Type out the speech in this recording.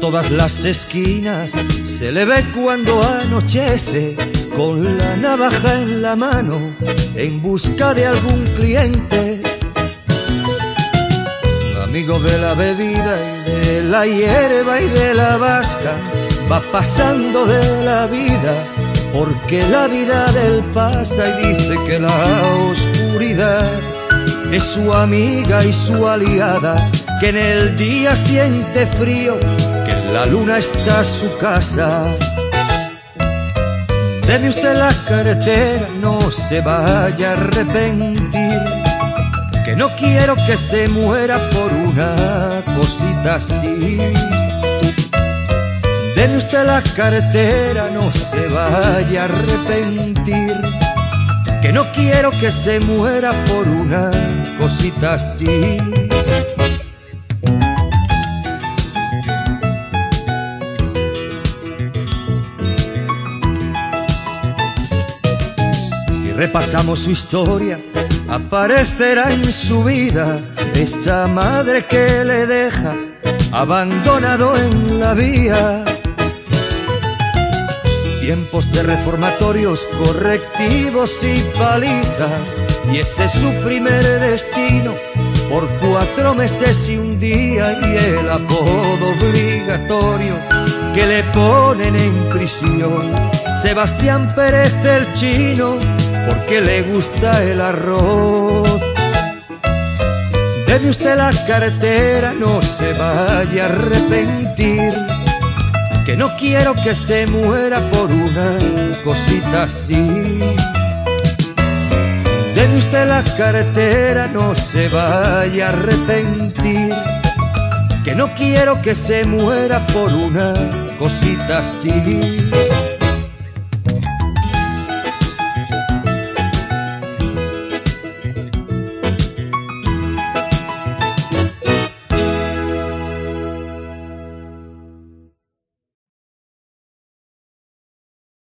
todas las esquinas se le ve cuando anochece con la navaja en la mano en busca de algún cliente. Amigo de la bebida y de la hierba y de la vasca, va pasando de la vida porque la vida del pasa y dice que la oscuridad es su amiga y su aliada, que en el día siente frío, la luna está su casa. Debe usted la carretera, no se vaya a arrepentir, que no quiero que se muera por una cosita así. Debe usted la carretera, no se vaya a arrepentir, que no quiero que se muera por una cosita así. Repasamos su historia, aparecerá en su vida esa madre que le deja abandonado en la vía. Tiempos de reformatorios, correctivos y palizas, y ese es su primer destino por cuatro meses y un día y el apodo obligatorio que le ponen en prisión. Sebastián Pérez el chino, porque le gusta el arroz. Debe usted la cartera, no se vaya a arrepentir. Que no quiero que se muera por una cosita así. Debe usted la cartera, no se vaya a arrepentir. Que no quiero que se muera por una cosita así.